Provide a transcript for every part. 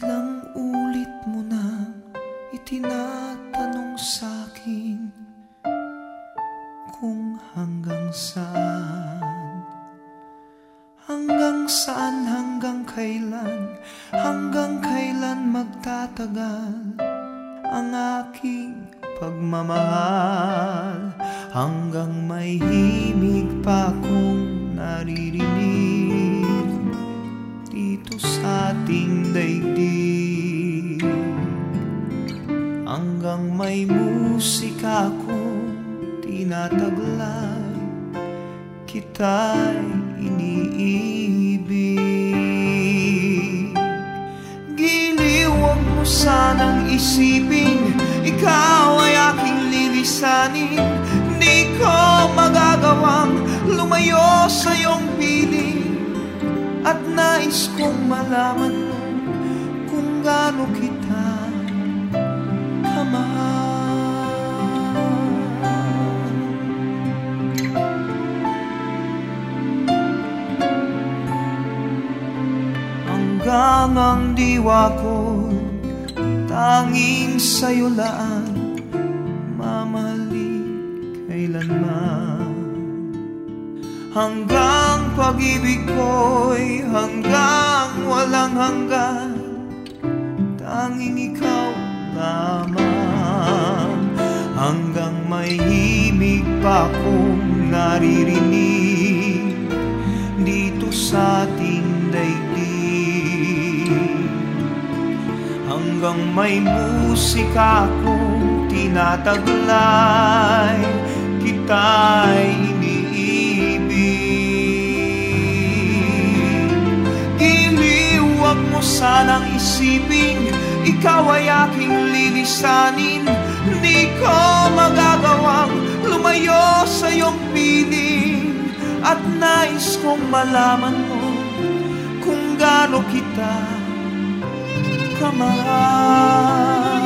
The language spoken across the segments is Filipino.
Ilang ulit mo na itinatanong sa'kin Kung hanggang saan. Hanggang saan, hanggang kailan Hanggang kailan magtatagal Ang aking pagmamahal. Hanggang may himig pa kong naririnig Hanggang may musika kong tinataglay Kita'y iniibig. Giliw, huwag mo sanang isipin Ikaw ay aking lilisanin. Di ko magagawang lumayo sa iyong piling. At nais kong malaman mo kung gaano kita Hanggang ang diwa ko Tanging sa'yo laan Mamahalin kailanman. Hanggang pag-ibig ko'y Hanggang walang hanggan Tanging ikaw lamang. Hanggang may himig pa kong naririnig Dito sa ating daigdig Hanggang may musika kong tinataglay Kita'y iniibig. Giliw, huwag mo sanang isipin Ikaw ay aking lilisanin. Di ko magagawang lumayo sa iyong piling. At nais kong malaman mo Kung gaano kita kamahal.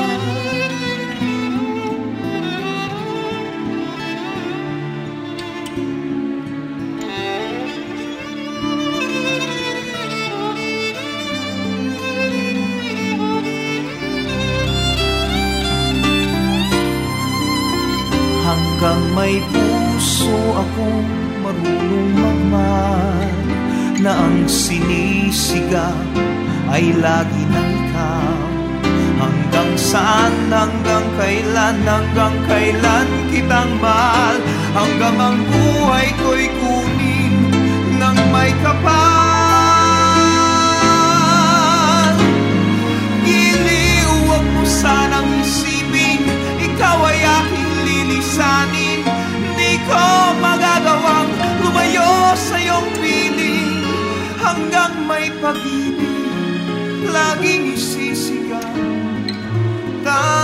Hanggang may puso akong marunong magmahal Na ang sinisigaw ay lagi ng ikaw Hanggang saan, hanggang kailan, hanggang kailan kitang mahal. Hanggang ang buhay ko'y kunin ng may kapal. Giliw, huwag mo sanang isipin Ikaw ay aking lilisanin. Di ko magagawang lumayo sa iyong piling. Hanggang may pag-ibig maging isisigaw. Tayo